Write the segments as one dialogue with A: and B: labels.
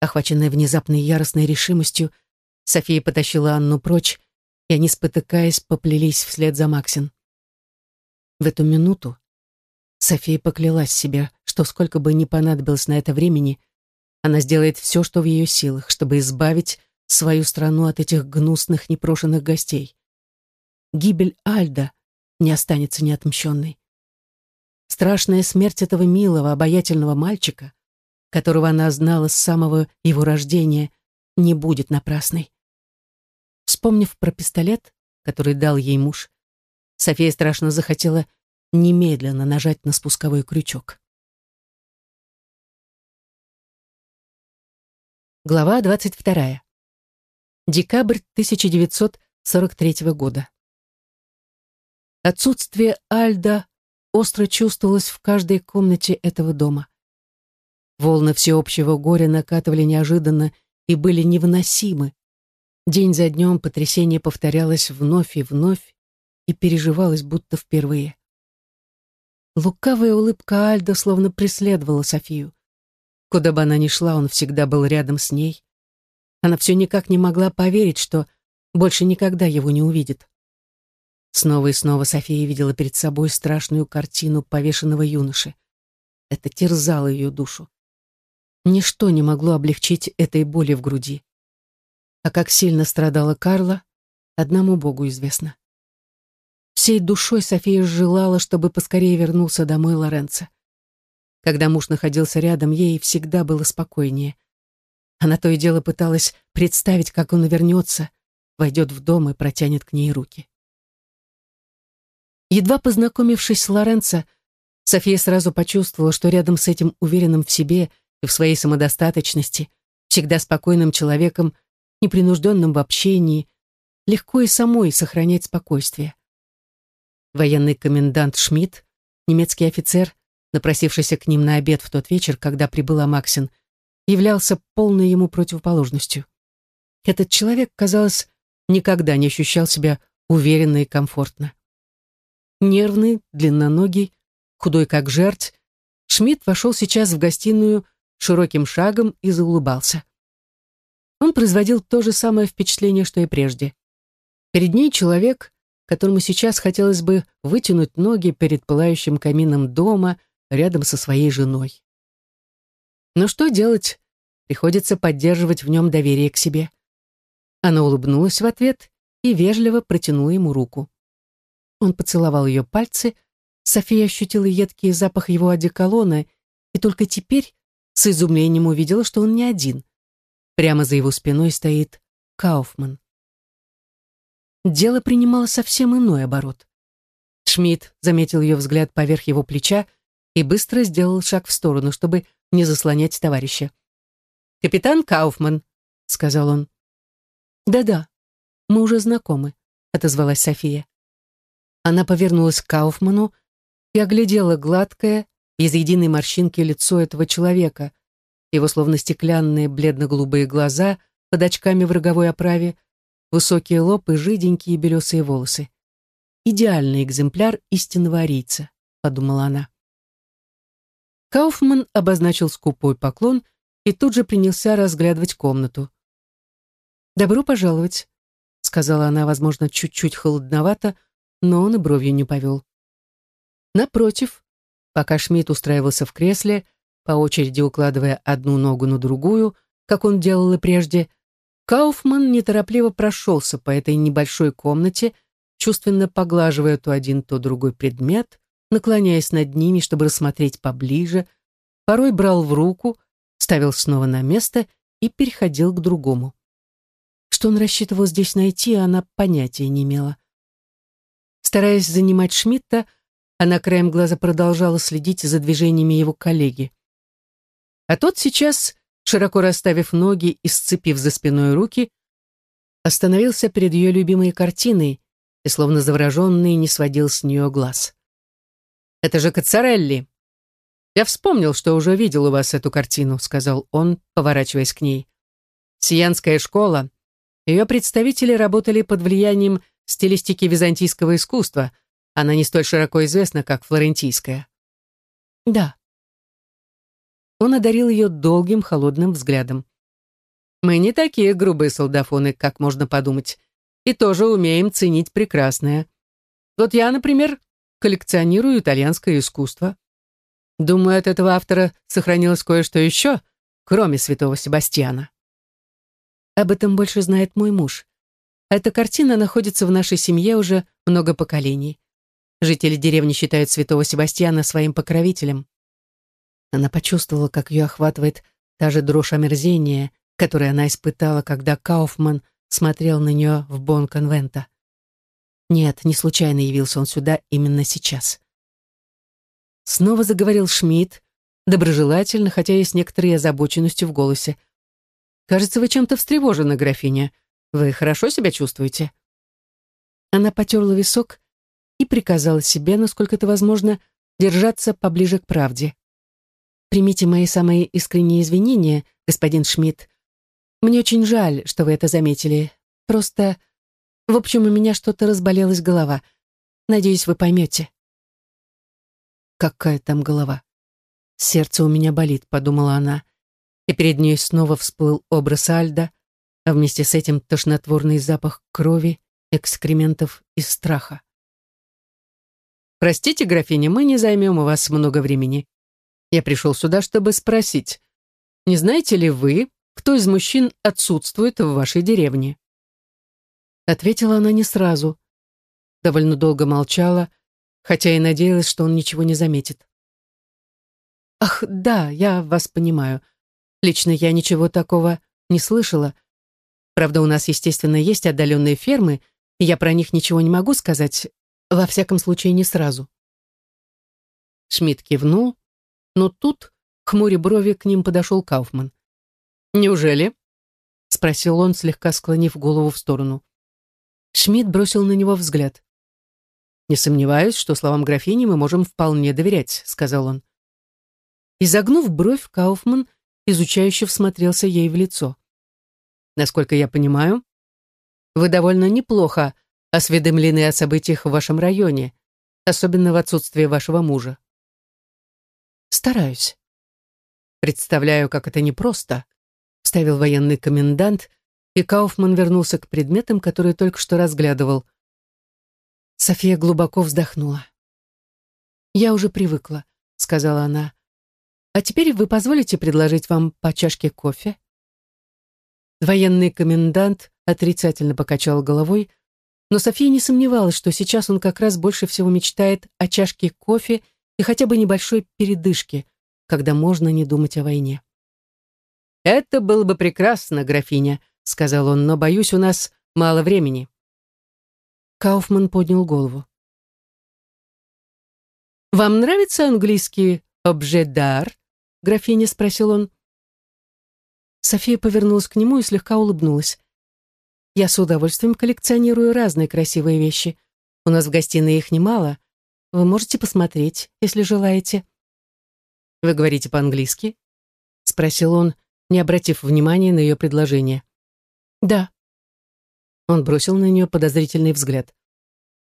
A: Охваченная внезапной яростной решимостью, София потащила Анну прочь, и они, спотыкаясь, поплелись вслед за Максин. В эту минуту София поклялась себе, что сколько бы ни понадобилось на это времени, она сделает все, что в ее силах, чтобы избавить свою страну от этих гнусных непрошенных гостей. Гибель Альда не останется неотмщенной. Страшная смерть этого милого, обаятельного мальчика, которого она знала с самого его рождения, не будет напрасной. Вспомнив про пистолет, который дал ей муж, София страшно захотела немедленно нажать на спусковой крючок. Глава 22. Декабрь 1943 года. Отсутствие Альда остро чувствовалось в каждой комнате этого дома. Волны всеобщего горя накатывали неожиданно и были невыносимы. День за днем потрясение повторялось вновь и вновь и переживалось будто впервые. Лукавая улыбка Альда словно преследовала Софию. Куда бы она ни шла, он всегда был рядом с ней. Она все никак не могла поверить, что больше никогда его не увидит. Снова и снова София видела перед собой страшную картину повешенного юноши. Это терзало ее душу. Ничто не могло облегчить этой боли в груди. А как сильно страдала Карла, одному Богу известно. Всей душой София желала, чтобы поскорее вернулся домой Лоренцо. Когда муж находился рядом, ей всегда было спокойнее. Она то и дело пыталась представить, как он вернется, войдет в дом и протянет к ней руки. Едва познакомившись с Лоренцо, София сразу почувствовала, что рядом с этим уверенным в себе и в своей самодостаточности, всегда спокойным человеком непринужденным в общении, легко и самой сохранять спокойствие. Военный комендант Шмидт, немецкий офицер, напросившийся к ним на обед в тот вечер, когда прибыла Максин, являлся полной ему противоположностью. Этот человек, казалось, никогда не ощущал себя уверенно и комфортно. Нервный, длинноногий, худой как жерть, Шмидт вошел сейчас в гостиную широким шагом и заулыбался. Он производил то же самое впечатление, что и прежде. Перед ней человек, которому сейчас хотелось бы вытянуть ноги перед пылающим камином дома рядом со своей женой. Но что делать? Приходится поддерживать в нем доверие к себе. Она улыбнулась в ответ и вежливо протянула ему руку. Он поцеловал ее пальцы, София ощутила едкий запах его одеколона и только теперь с изумлением увидела, что он не один. Прямо за его спиной стоит Кауфман. Дело принимало совсем иной оборот. Шмидт заметил ее взгляд поверх его плеча и быстро сделал шаг в сторону, чтобы не заслонять товарища. «Капитан Кауфман», — сказал он. «Да-да, мы уже знакомы», — отозвалась София. Она повернулась к Кауфману и оглядела гладкое, без единой морщинки лицо этого человека, его словно стеклянные бледно-голубые глаза под очками в роговой оправе, высокий лоб и жиденькие белесые волосы. «Идеальный экземпляр истинного арийца», — подумала она. Кауфман обозначил скупой поклон и тут же принялся разглядывать комнату. «Добро пожаловать», — сказала она, возможно, чуть-чуть холодновато, но он и бровью не повел. Напротив, пока Шмидт устраивался в кресле, по очереди укладывая одну ногу на другую, как он делал и прежде, Кауфман неторопливо прошелся по этой небольшой комнате, чувственно поглаживая то один, то другой предмет, наклоняясь над ними, чтобы рассмотреть поближе, порой брал в руку, ставил снова на место и переходил к другому. Что он рассчитывал здесь найти, она понятия не имела. Стараясь занимать Шмидта, она краем глаза продолжала следить за движениями его коллеги. А тот сейчас, широко расставив ноги и сцепив за спиной руки, остановился перед ее любимой картиной и, словно завороженный, не сводил с нее глаз. «Это же Кацарелли!» «Я вспомнил, что уже видел у вас эту картину», — сказал он, поворачиваясь к ней. «Сиянская школа. Ее представители работали под влиянием стилистики византийского искусства. Она не столь широко известна, как флорентийская». «Да», он одарил ее долгим холодным взглядом. Мы не такие грубые солдафоны, как можно подумать, и тоже умеем ценить прекрасное. Вот я, например, коллекционирую итальянское искусство. Думаю, от этого автора сохранилось кое-что еще, кроме святого Себастьяна. Об этом больше знает мой муж. Эта картина находится в нашей семье уже много поколений. Жители деревни считают святого Себастьяна своим покровителем. Она почувствовала, как ее охватывает та же дрожь омерзения, которую она испытала, когда Кауфман смотрел на нее в Бон-конвента. Нет, не случайно явился он сюда именно сейчас. Снова заговорил Шмидт, доброжелательно, хотя и с некоторой озабоченностью в голосе. «Кажется, вы чем-то встревожены, графиня. Вы хорошо себя чувствуете?» Она потерла висок и приказала себе, насколько это возможно, держаться поближе к правде. «Примите мои самые искренние извинения, господин Шмидт. Мне очень жаль, что вы это заметили. Просто в общем, у меня что-то разболелась голова. Надеюсь, вы поймете. Какая там голова? Сердце у меня болит, подумала она. И перед ней снова всплыл образ Альда, а вместе с этим тошнотворный запах крови, экскрементов и страха. «Простите, графиня, мы не займем у вас много времени. Я пришел сюда, чтобы спросить, не знаете ли вы, кто из мужчин отсутствует в вашей деревне?» Ответила она не сразу. Довольно долго молчала, хотя и надеялась, что он ничего не заметит. «Ах, да, я вас понимаю. Лично я ничего такого не слышала. Правда, у нас, естественно, есть отдаленные фермы, и я про них ничего не могу сказать, во всяком случае, не сразу». Шмидт кивнул, но тут, хмуря брови, к ним подошел Кауфман. «Неужели?» — спросил он, слегка склонив голову в сторону. Шмидт бросил на него взгляд. «Не сомневаюсь, что словам графини мы можем вполне доверять», — сказал он. Изогнув бровь, Кауфман изучающе всмотрелся ей в лицо. «Насколько я понимаю, вы довольно неплохо осведомлены о событиях в вашем районе, особенно в отсутствие вашего мужа». «Стараюсь». «Представляю, как это непросто», — вставил военный комендант, и Кауфман вернулся к предметам, которые только что разглядывал. София глубоко вздохнула. «Я уже привыкла», — сказала она. «А теперь вы позволите предложить вам по чашке кофе?» Военный комендант отрицательно покачал головой, но София не сомневалась, что сейчас он как раз больше всего мечтает о чашке кофе и хотя бы небольшой передышке, когда можно не думать о войне. «Это было бы прекрасно, графиня», сказал он, но, боюсь, у нас мало времени. Кауфман поднял голову. «Вам нравится английский «обжедар»?» графиня спросил он. София повернулась к нему и слегка улыбнулась. «Я с удовольствием коллекционирую разные красивые вещи. У нас в гостиной их немало. Вы можете посмотреть, если желаете». «Вы говорите по-английски?» — спросил он, не обратив внимания на ее предложение. «Да». Он бросил на нее подозрительный взгляд.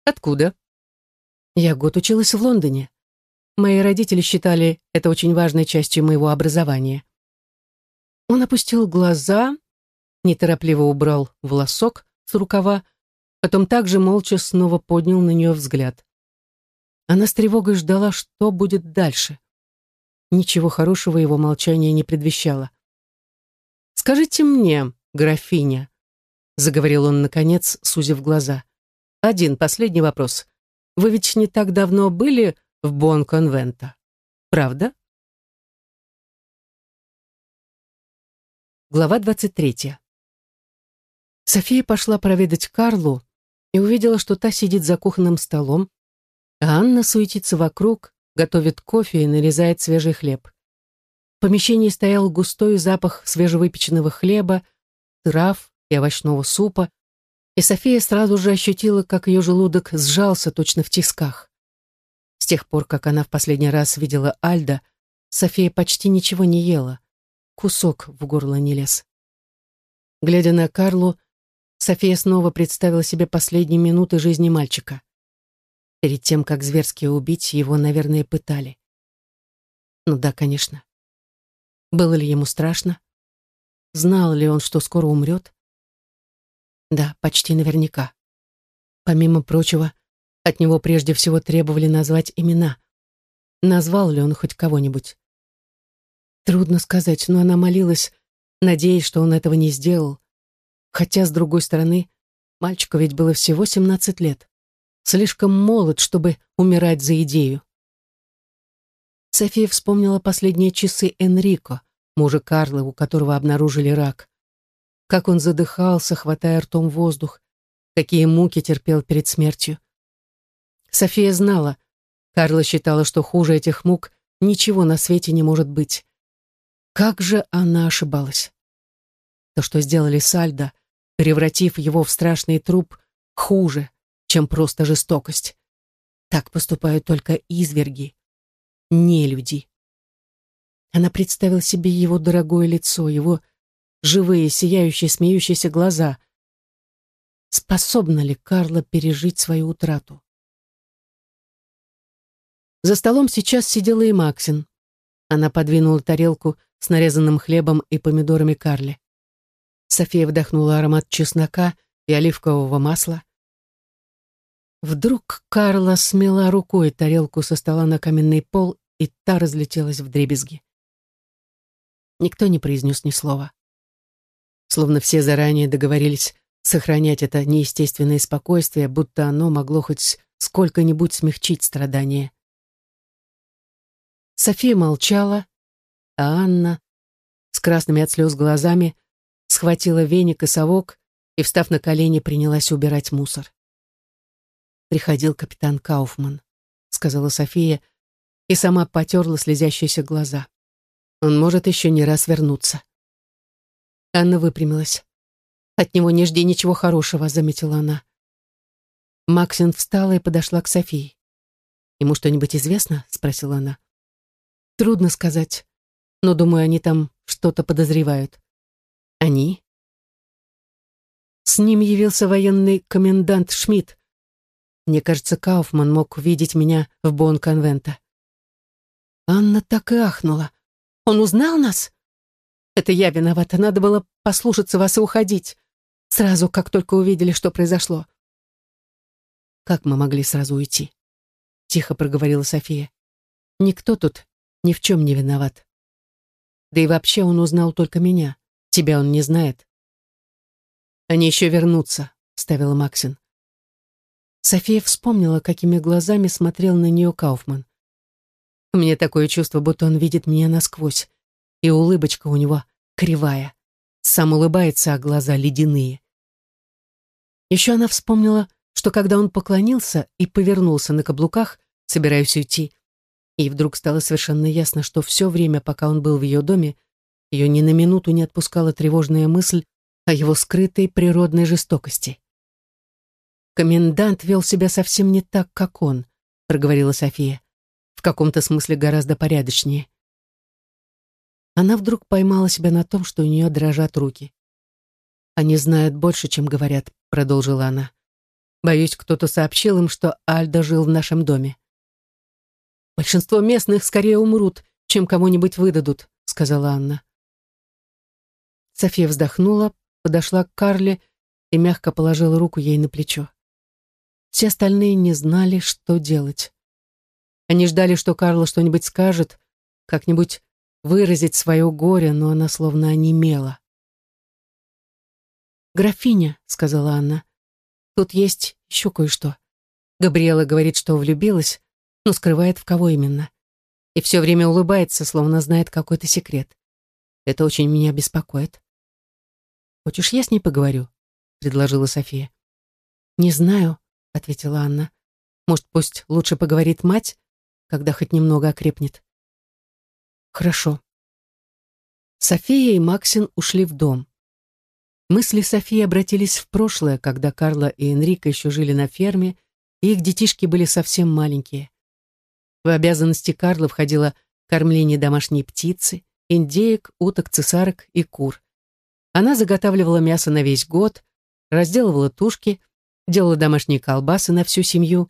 A: «Откуда?» «Я год училась в Лондоне. Мои родители считали это очень важной частью моего образования». Он опустил глаза, неторопливо убрал волосок с рукава, потом также молча снова поднял на нее взгляд. Она с тревогой ждала, что будет дальше. Ничего хорошего его молчание не предвещало. «Скажите мне, графиня», — заговорил он, наконец, сузив глаза. «Один последний вопрос. Вы ведь не так давно были в Бон-Конвента, правда?» Глава 23. София пошла проведать Карлу и увидела, что та сидит за кухонным столом, а Анна суетится вокруг, готовит кофе и нарезает свежий хлеб. В помещении стоял густой запах свежевыпеченного хлеба, трав и овощного супа, и София сразу же ощутила, как ее желудок сжался точно в тисках. С тех пор, как она в последний раз видела Альда, София почти ничего не ела. Кусок в горло не лез. Глядя на Карлу, София снова представила себе последние минуты жизни мальчика. Перед тем, как зверски убить, его, наверное, пытали. Ну да, конечно. Было ли ему страшно? знал ли он, что скоро умрет? Да, почти наверняка. Помимо прочего, от него прежде всего требовали назвать имена. Назвал ли он хоть кого-нибудь? Трудно сказать, но она молилась, надеясь, что он этого не сделал. Хотя, с другой стороны, мальчику ведь было всего 17 лет. Слишком молод, чтобы умирать за идею. София вспомнила последние часы Энрико, мужа Карла, у которого обнаружили рак. Как он задыхался, хватая ртом воздух, какие муки терпел перед смертью. София знала, Карла считала, что хуже этих мук ничего на свете не может быть. Как же она ошибалась. То, что сделали с Альдо, превратив его в страшный труп, хуже, чем просто жестокость. Так поступают только изверги, не люди. Она представила себе его дорогое лицо, его живые, сияющие, смеющиеся глаза. Способна ли Карла пережить свою утрату? За столом сейчас сидела и Максин. Она подвинула тарелку с нарезанным хлебом и помидорами Карле. София вдохнула аромат чеснока и оливкового масла. Вдруг Карла смела рукой тарелку со стола на каменный пол, и та разлетелась в дребезги. Никто не произнес ни слова. Словно все заранее договорились сохранять это неестественное спокойствие, будто оно могло хоть сколько-нибудь смягчить страдания. София молчала, а Анна, с красными от слез глазами, схватила веник и совок и, встав на колени, принялась убирать мусор. «Приходил капитан Кауфман», — сказала София, и сама потерла слезящиеся глаза. «Он может еще не раз вернуться». Анна выпрямилась. «От него не жди ничего хорошего», — заметила она. Максин встала и подошла к Софии. «Ему что-нибудь известно?» — спросила она. «Трудно сказать, но, думаю, они там что-то подозревают». Они? С ним явился военный комендант Шмидт. Мне кажется, Кауфман мог видеть меня в Бон-конвента. Анна так и ахнула. Он узнал нас? Это я виновата. Надо было послушаться вас и уходить. Сразу, как только увидели, что произошло. Как мы могли сразу уйти? Тихо проговорила София. Никто тут ни в чем не виноват. Да и вообще он узнал только меня. Тебя он не знает. Они еще вернутся, ставила Максин. София вспомнила, какими глазами смотрел на нее Кауфман. У меня такое чувство, будто он видит меня насквозь, и улыбочка у него кривая. Сам улыбается, а глаза ледяные. Еще она вспомнила, что когда он поклонился и повернулся на каблуках, собираясь уйти, и вдруг стало совершенно ясно, что все время, пока он был в ее доме, ее ни на минуту не отпускала тревожная мысль о его скрытой природной жестокости. «Комендант вел себя совсем не так, как он», — проговорила София. «В каком-то смысле гораздо порядочнее». Она вдруг поймала себя на том, что у нее дрожат руки. «Они знают больше, чем говорят», — продолжила она. «Боюсь, кто-то сообщил им, что Альдо жил в нашем доме». «Большинство местных скорее умрут, чем кому-нибудь выдадут», — сказала Анна. София вздохнула, подошла к Карле и мягко положила руку ей на плечо. Все остальные не знали, что делать. Они ждали, что Карла что-нибудь скажет, как-нибудь выразить свое горе, но она словно онемела. «Графиня», — сказала Анна, — «тут есть еще кое-что. Габриэла говорит, что влюбилась, но скрывает, в кого именно. И все время улыбается, словно знает какой-то секрет. Это очень меня беспокоит. «Хочешь, я с ней поговорю?» — предложила София. «Не знаю», — ответила Анна. «Может, пусть лучше поговорит мать, когда хоть немного окрепнет?» «Хорошо». София и Максин ушли в дом. Мысли Софии обратились в прошлое, когда Карла и Энрика еще жили на ферме, и их детишки были совсем маленькие. В обязанности Карла входило кормление домашней птицы, индеек, уток, цесарок и кур. Она заготавливала мясо на весь год, разделывала тушки, делала домашние колбасы на всю семью,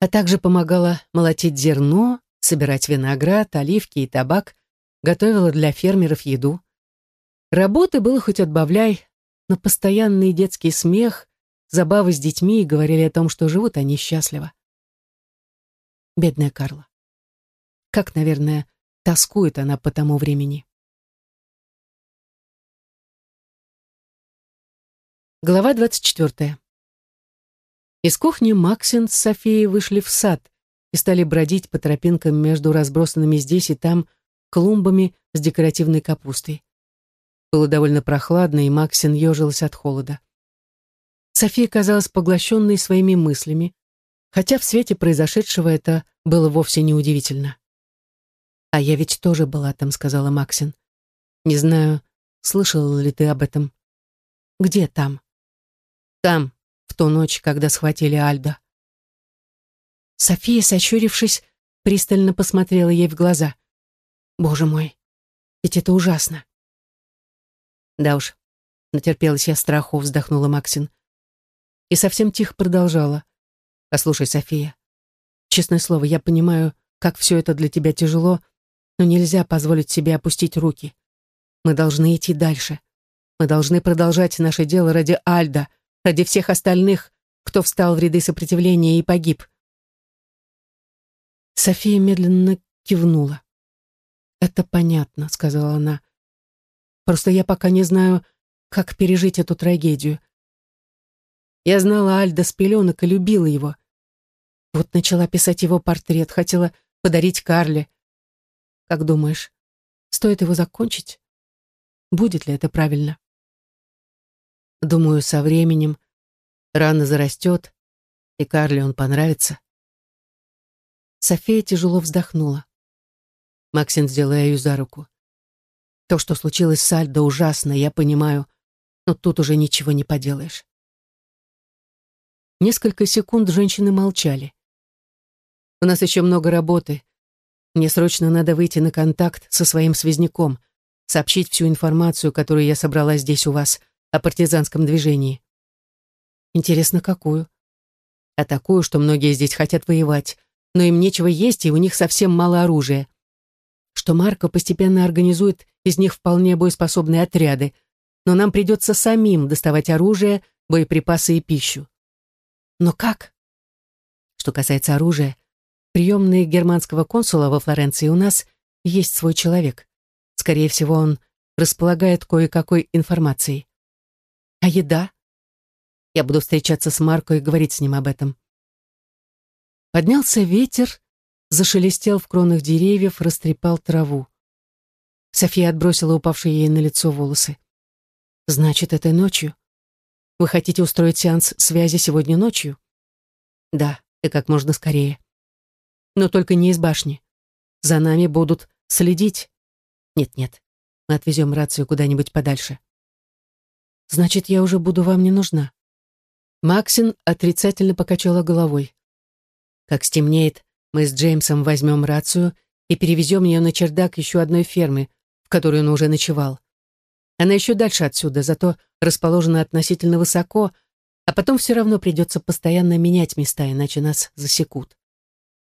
A: а также помогала молотить зерно, собирать виноград, оливки и табак, готовила для фермеров еду. Работы было хоть отбавляй, но постоянный детский смех, забавы с детьми говорили о том, что живут они счастливо. Бедная Карла. Как, наверное, тоскует она по тому времени. Глава 24. Из кухни Максин с Софией вышли в сад и стали бродить по тропинкам между разбросанными здесь и там клумбами с декоративной капустой. Было довольно прохладно, и Максин ежилась от холода. София казалась поглощенной своими мыслями, хотя в свете произошедшего это было вовсе не удивительно. «А я ведь тоже была там», — сказала Максин. «Не знаю, слышала ли ты об этом?» «Где там?» Там, в ту ночь, когда схватили Альда. София, сощурившись, пристально посмотрела ей в глаза. «Боже мой, ведь это ужасно!» «Да уж, натерпелась я страху», — вздохнула Максин. И совсем тихо продолжала. «Послушай, София, честное слово, я понимаю, как все это для тебя тяжело, но нельзя позволить себе опустить руки. Мы должны идти дальше. Мы должны продолжать наше дело ради Альда, ради всех остальных, кто встал в ряды сопротивления и погиб. София медленно кивнула. «Это понятно», — сказала она. «Просто я пока не знаю, как пережить эту трагедию. Я знала Альда с пеленок и любила его. Вот начала писать его портрет, хотела подарить Карле. Как думаешь, стоит его закончить? Будет ли это правильно?» Думаю, со временем рана зарастет, и Карле он понравится. София тяжело вздохнула. Максин взяла ее за руку. То, что случилось с Альдо, ужасно, я понимаю, но тут уже ничего не поделаешь. Несколько секунд женщины молчали. У нас еще много работы. Мне срочно надо выйти на контакт со своим связняком, сообщить всю информацию, которую я собрала здесь у вас — о партизанском движении. Интересно, какую? А такую, что многие здесь хотят воевать, но им нечего есть, и у них совсем мало оружия. Что Марко постепенно организует из них вполне боеспособные отряды, но нам придется самим доставать оружие, боеприпасы и пищу. Но как? Что касается оружия, приемный германского консула во Флоренции у нас есть свой человек. Скорее всего, он располагает кое-какой информацией. А еда? Я буду встречаться с Марко и говорить с ним об этом. Поднялся ветер, зашелестел в кронах деревьев, растрепал траву. София отбросила упавшие ей на лицо волосы. «Значит, этой ночью? Вы хотите устроить сеанс связи сегодня ночью?» «Да, и как можно скорее. Но только не из башни. За нами будут следить. Нет-нет, мы отвезем рацию куда-нибудь подальше. Значит, я уже буду вам не нужна. Максин отрицательно покачала головой. Как стемнеет, мы с Джеймсом возьмем рацию и перевезем ее на чердак еще одной фермы, в которой он уже ночевал. Она еще дальше отсюда, зато расположена относительно высоко, а потом все равно придется постоянно менять места, иначе нас засекут.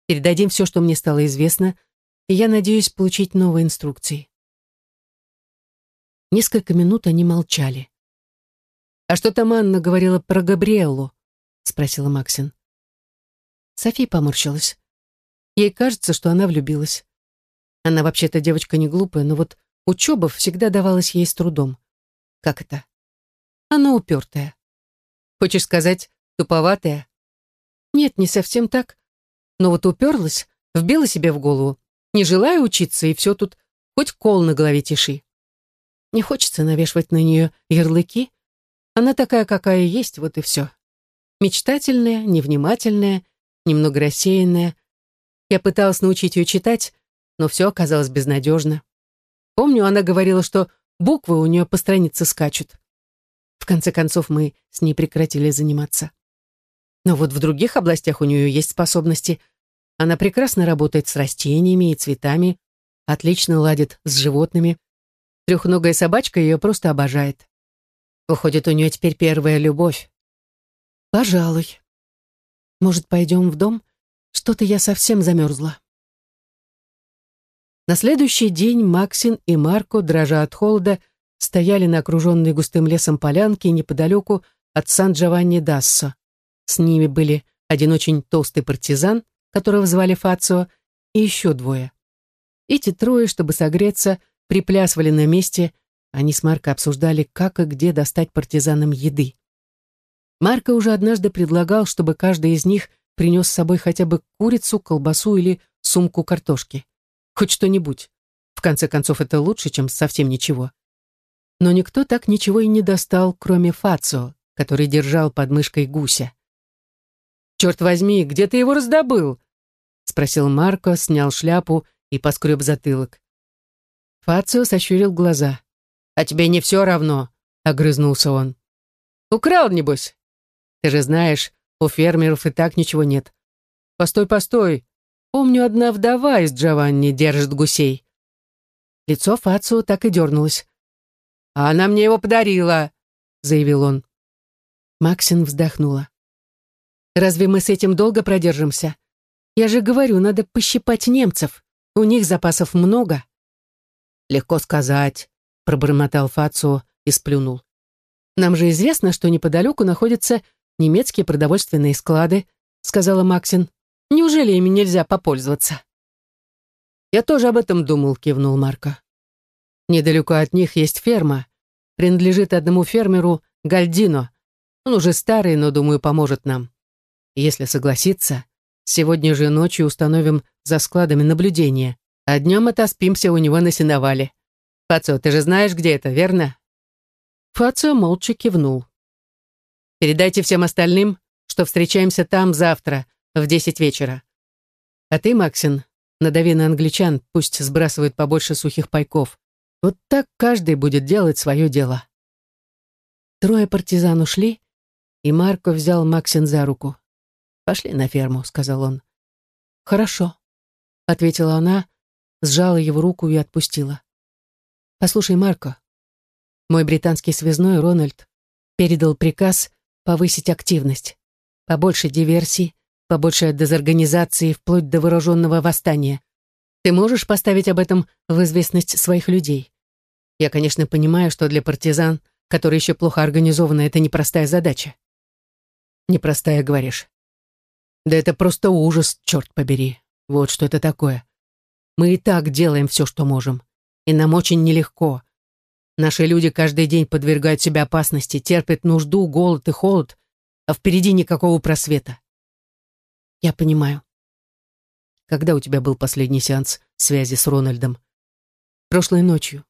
A: Передадим все, что мне стало известно, и я надеюсь получить новые инструкции. Несколько минут они молчали. «А что там Анна говорила про Габриэллу?» — спросила Максин. София поморщилась. Ей кажется, что она влюбилась. Она вообще-то девочка не глупая, но вот учеба всегда давалась ей с трудом. Как это? Она упертая. Хочешь сказать, туповатая? Нет, не совсем так. Но вот уперлась, вбила себе в голову. Не желаю учиться, и все тут, хоть кол на голове тиши. Не хочется навешивать на нее ярлыки, она такая, какая есть, вот и все. Мечтательная, невнимательная, немного рассеянная. Я пыталась научить ее читать, но все оказалось безнадежно. Помню, она говорила, что буквы у нее по странице скачут. В конце концов, мы с ней прекратили заниматься. Но вот в других областях у нее есть способности. Она прекрасно работает с растениями и цветами, отлично ладит с животными. Трехногая собачка ее просто обожает. Выходит, у нее теперь первая любовь. Пожалуй. Может, пойдем в дом? Что-то я совсем замерзла. На следующий день Максин и Марко, дрожа от холода, стояли на окруженной густым лесом полянке неподалеку от Сан-Джованни-Дассо. С ними были один очень толстый партизан, которого звали Фацио, и еще двое. Эти трое, чтобы согреться, приплясывали на месте, они с Марко обсуждали, как и где достать партизанам еды. Марко уже однажды предлагал, чтобы каждый из них принес с собой хотя бы курицу, колбасу или сумку картошки. Хоть что-нибудь. В конце концов, это лучше, чем совсем ничего. Но никто так ничего и не достал, кроме Фацио, который держал под мышкой гуся. «Черт возьми, где ты его раздобыл?» — спросил Марко, снял шляпу и поскреб затылок. Фацио сощурил глаза. «А тебе не все равно?» — огрызнулся он. «Украл, небось? Ты же знаешь, у фермеров и так ничего нет. Постой, постой. Помню, одна вдова из Джованни держит гусей». Лицо Фацио так и дернулось. «А она мне его подарила», — заявил он. Максин вздохнула. «Разве мы с этим долго продержимся? Я же говорю, надо пощипать немцев. У них запасов много». «Легко сказать», — пробормотал Фацио и сплюнул. «Нам же известно, что неподалеку находятся немецкие продовольственные склады», — сказала Максин. «Неужели ими нельзя попользоваться?» «Я тоже об этом думал», — кивнул Марко. «Недалеко от них есть ферма. Принадлежит одному фермеру Гальдино. Он уже старый, но, думаю, поможет нам. Если согласится, сегодня же ночью установим за складами наблюдение, а днем отоспимся у него на сеновале. Фацио, ты же знаешь, где это, верно?» Фацио молча кивнул. «Передайте всем остальным, что встречаемся там завтра в десять вечера. А ты, Максин, надави на англичан, пусть сбрасывают побольше сухих пайков. Вот так каждый будет делать свое дело». Трое партизан ушли, и Марко взял Максин за руку. «Пошли на ферму», — сказал он. «Хорошо», — ответила она, сжала его руку и отпустила. «Послушай, Марко, мой британский связной Рональд передал приказ повысить активность, побольше диверсий, побольше дезорганизации, вплоть до вооруженного восстания. Ты можешь поставить об этом в известность своих людей? Я, конечно, понимаю, что для партизан, которые еще плохо организованы, это непростая задача. Непростая, говоришь. Да это просто ужас, черт побери. Вот что это такое. Мы и так делаем все, что можем. И нам очень нелегко. Наши люди каждый день подвергают себя опасности, терпят нужду, голод и холод, а впереди никакого просвета. Я понимаю. Когда у тебя был последний сеанс связи с Рональдом? Прошлой ночью.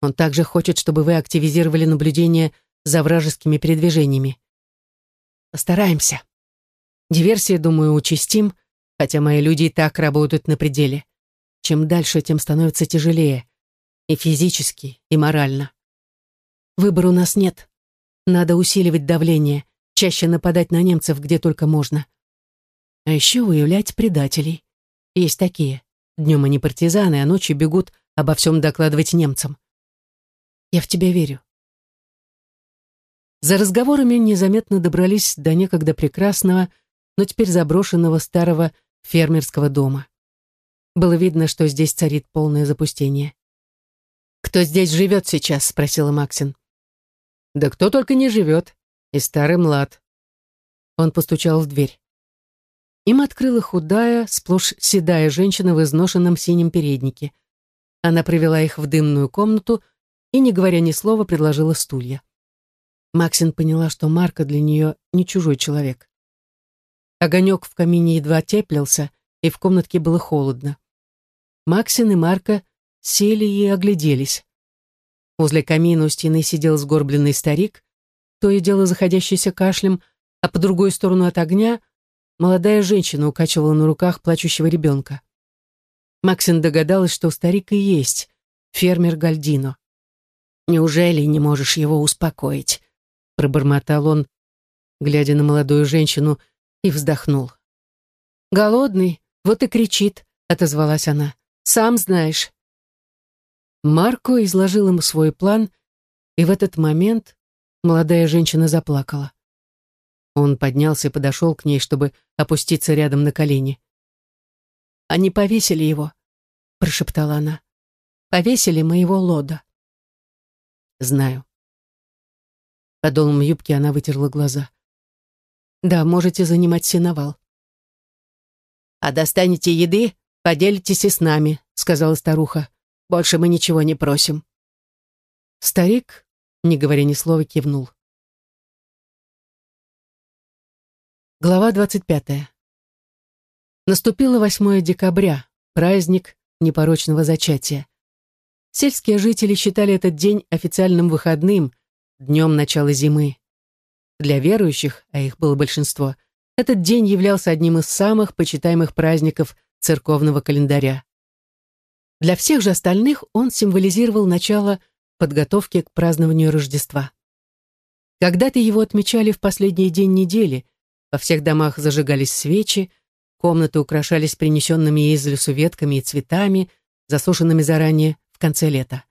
A: Он также хочет, чтобы вы активизировали наблюдение за вражескими передвижениями. Постараемся. Диверсии, думаю, участим, хотя мои люди и так работают на пределе. Чем дальше, тем становится тяжелее. И физически, и морально. Выбора у нас нет. Надо усиливать давление, чаще нападать на немцев, где только можно. А еще выявлять предателей. Есть такие. Днем они партизаны, а ночью бегут обо всем докладывать немцам. Я в тебя верю. За разговорами незаметно добрались до некогда прекрасного, но теперь заброшенного старого фермерского дома. Было видно, что здесь царит полное запустение. «Кто здесь живет сейчас?» — спросила Максин. «Да кто только не живет. И старый млад». Он постучал в дверь. Им открыла худая, сплошь седая женщина в изношенном синем переднике. Она привела их в дымную комнату и, не говоря ни слова, предложила стулья. Максин поняла, что Марка для нее не чужой человек. Огонек в камине едва теплился, и в комнатке было холодно. Максин и Марка сели и огляделись. Возле камина у стены сидел сгорбленный старик, то и дело заходящийся кашлем, а по другую сторону от огня молодая женщина укачивала на руках плачущего ребенка. Максин догадалась, что старик и есть фермер Гальдино. «Неужели не можешь его успокоить?» пробормотал он, глядя на молодую женщину, и вздохнул. «Голодный, вот и кричит», — отозвалась она. «Сам знаешь». Марко изложил ему свой план, и в этот момент молодая женщина заплакала. Он поднялся и подошел к ней, чтобы опуститься рядом на колени. «Они повесили его», — прошептала она. «Повесили моего лода». знаю. Подолом юбки она вытерла глаза. Да, можете занимать сеновал. А достанете еды, поделитесь и с нами, сказала старуха. Больше мы ничего не просим. Старик, не говоря ни слова, кивнул. Глава двадцать пятая. Наступило 8 декабря, праздник непорочного зачатия. Сельские жители считали этот день официальным выходным, днем начала зимы. Для верующих, а их было большинство, этот день являлся одним из самых почитаемых праздников церковного календаря. Для всех же остальных он символизировал начало подготовки к празднованию Рождества. Когда-то его отмечали в последний день недели, во всех домах зажигались свечи, Комнаты украшались принесенными из лесу ветками и цветами, засушенными заранее в конце лета.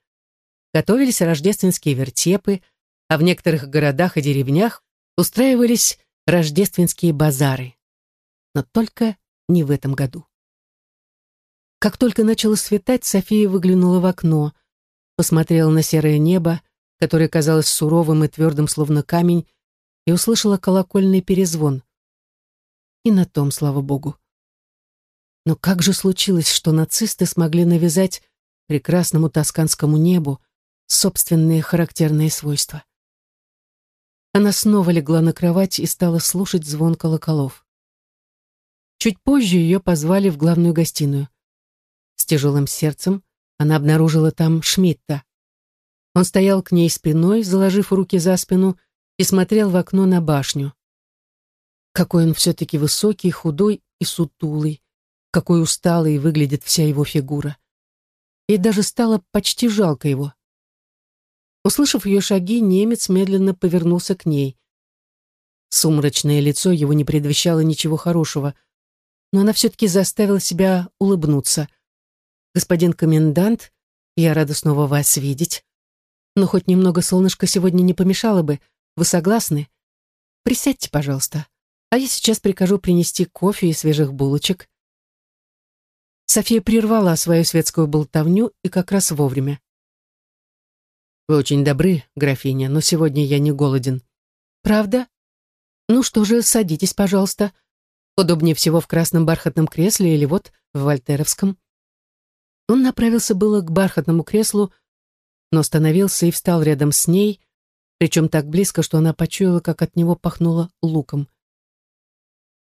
A: Готовились рождественские вертепы, а в некоторых городах и деревнях устраивались рождественские базары. Но только не в этом году. Как только начало светать, София выглянула в окно, посмотрела на серое небо, которое казалось суровым и твердым, словно камень, и услышала колокольный перезвон. И на том, слава богу. Но как же случилось, что нацисты смогли навязать прекрасному тосканскому небу собственные характерные свойства? Она снова легла на кровать и стала слушать звон колоколов. Чуть позже ее позвали в главную гостиную. С тяжелым сердцем она обнаружила там Шмидта. Он стоял к ней спиной, заложив руки за спину, и смотрел в окно на башню. Какой он все-таки высокий, худой и сутулый какой усталой выглядит вся его фигура. И даже стало почти жалко его. Услышав ее шаги, немец медленно повернулся к ней. Сумрачное лицо его не предвещало ничего хорошего, но она все-таки заставила себя улыбнуться. «Господин комендант, я рада снова вас видеть. Но хоть немного солнышка сегодня не помешало бы. Вы согласны? Присядьте, пожалуйста. А я сейчас прикажу принести кофе и свежих булочек. София прервала свою светскую болтовню и как раз вовремя. «Вы очень добры, графиня, но сегодня я не голоден». «Правда? Ну что же, садитесь, пожалуйста. Удобнее всего в красном бархатном кресле или вот в вольтеровском». Он направился было к бархатному креслу, но остановился и встал рядом с ней, причем так близко, что она почуяла, как от него пахнуло луком.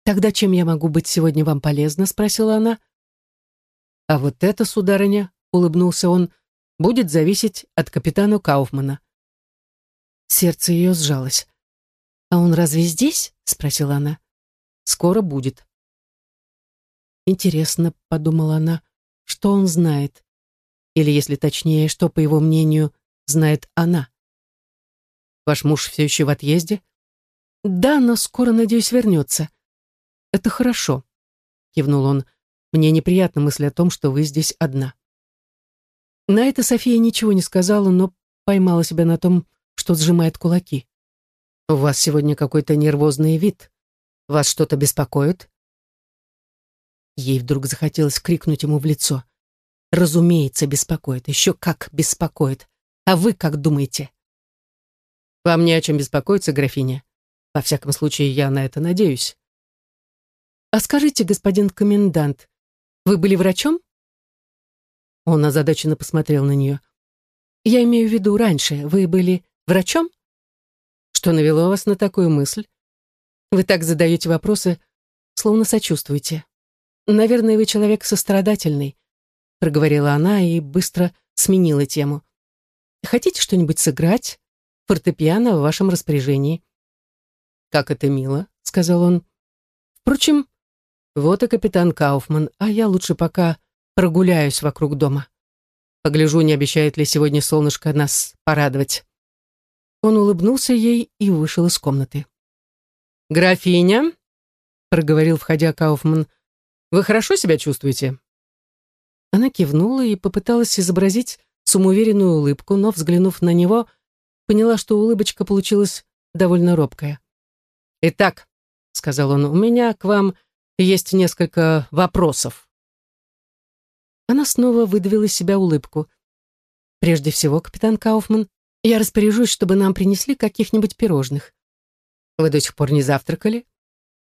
A: «Тогда чем я могу быть сегодня вам полезна?» — спросила она. А вот это, сударыня, улыбнулся он, будет зависеть от капитана Кауфмана. Сердце ее сжалось. «А он разве здесь?» — спросила она. «Скоро будет». «Интересно», — подумала она, — «что он знает? Или, если точнее, что, по его мнению, знает она?» «Ваш муж все еще в отъезде?» «Да, но скоро, надеюсь, вернется». «Это хорошо», — кивнул он, — мне неприятна мысль о том, что вы здесь одна». На это София ничего не сказала, но поймала себя на том, что сжимает кулаки. «У вас сегодня какой-то нервозный вид. Вас что-то беспокоит?» Ей вдруг захотелось крикнуть ему в лицо. «Разумеется, беспокоит. Еще как беспокоит. А вы как думаете?» «Вам не о чем беспокоиться, графиня. Во всяком случае, я на это надеюсь». «А скажите, господин комендант, вы были врачом? Он озадаченно посмотрел на нее. Я имею в виду раньше. Вы были врачом? Что навело вас на такую мысль? Вы так задаете вопросы, словно сочувствуете. Наверное, вы человек сострадательный, проговорила она и быстро сменила тему. Хотите что-нибудь сыграть? Фортепиано в вашем распоряжении. Как это мило, сказал он. Впрочем, вот и капитан Кауфман, а я лучше пока прогуляюсь вокруг дома. Погляжу, не обещает ли сегодня солнышко нас порадовать. Он улыбнулся ей и вышел из комнаты. «Графиня», — проговорил, входя Кауфман, — «вы хорошо себя чувствуете?» Она кивнула и попыталась изобразить самоуверенную улыбку, но, взглянув на него, поняла, что улыбочка получилась довольно робкая. «Итак», — сказал он, — «у меня к вам есть несколько вопросов. Она снова выдавила из себя улыбку. Прежде всего, капитан Кауфман, Я распоряжусь, чтобы нам принесли каких-нибудь пирожных. Вы до сих пор не завтракали?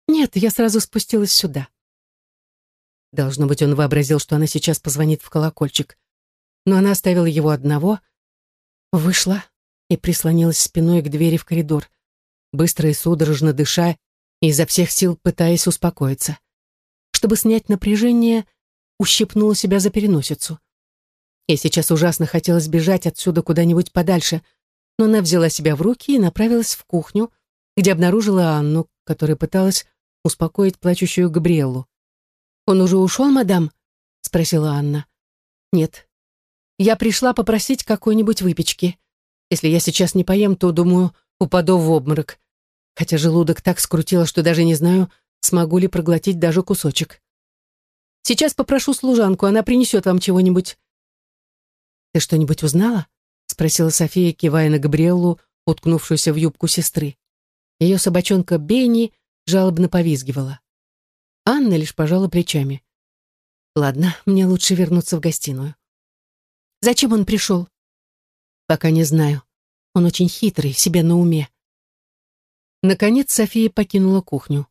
A: Нет, я сразу спустилась сюда. Должно быть, он вообразил, что она сейчас позвонит в колокольчик. Но она оставила его одного, вышла и прислонилась спиной к двери в коридор, быстро и судорожно дыша и изо всех сил пытаясь успокоиться. Чтобы снять напряжение, ущипнула себя за переносицу. Ей сейчас ужасно хотелось бежать отсюда куда-нибудь подальше, но она взяла себя в руки и направилась в кухню, где обнаружила Анну, которая пыталась успокоить плачущую Габриэллу. «Он уже ушел, мадам?» — спросила Анна. «Нет. Я пришла попросить какой-нибудь выпечки. Если я сейчас не поем, то, думаю, упаду в обморок. Хотя желудок так скрутило, что даже не знаю, смогу ли проглотить даже кусочек. Сейчас попрошу служанку, она принесет вам чего-нибудь. «Ты что-нибудь узнала?» — спросила София, кивая на Габриэллу, уткнувшуюся в юбку сестры. Ее собачонка Бенни жалобно повизгивала. Анна лишь пожала плечами. «Ладно, мне лучше вернуться в гостиную». «Зачем он пришел?» «Пока не знаю. Он очень хитрый, себе на уме». Наконец София покинула кухню.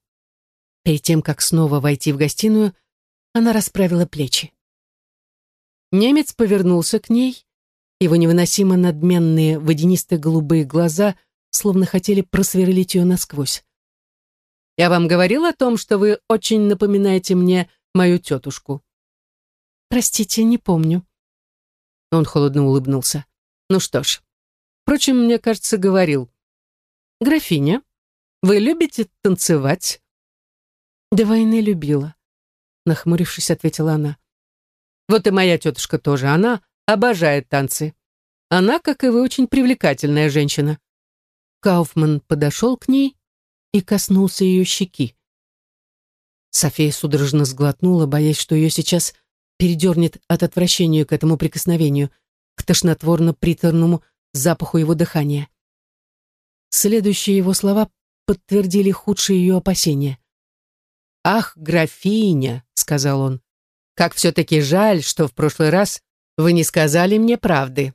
A: Перед тем, как снова войти в гостиную, она расправила плечи. Немец повернулся к ней. Его невыносимо надменные водянистые голубые глаза словно хотели просверлить ее насквозь. «Я вам говорил о том, что вы очень напоминаете мне мою тетушку?» «Простите, не помню». Он холодно улыбнулся. «Ну что ж, впрочем, мне кажется, говорил. Графиня, вы любите танцевать?» «До войны любила», — нахмурившись, ответила она. Вот и моя тетушка тоже. Она обожает танцы. Она, как и вы, очень привлекательная женщина. Кауфман подошел к ней и коснулся ее щеки. София судорожно сглотнула, боясь, что ее сейчас передернет от отвращения к этому прикосновению, к тошнотворно-приторному запаху его дыхания. Следующие его слова подтвердили худшие ее опасения. «Ах, графиня!» — сказал он. Как все-таки жаль, что в прошлый раз вы не сказали мне правды.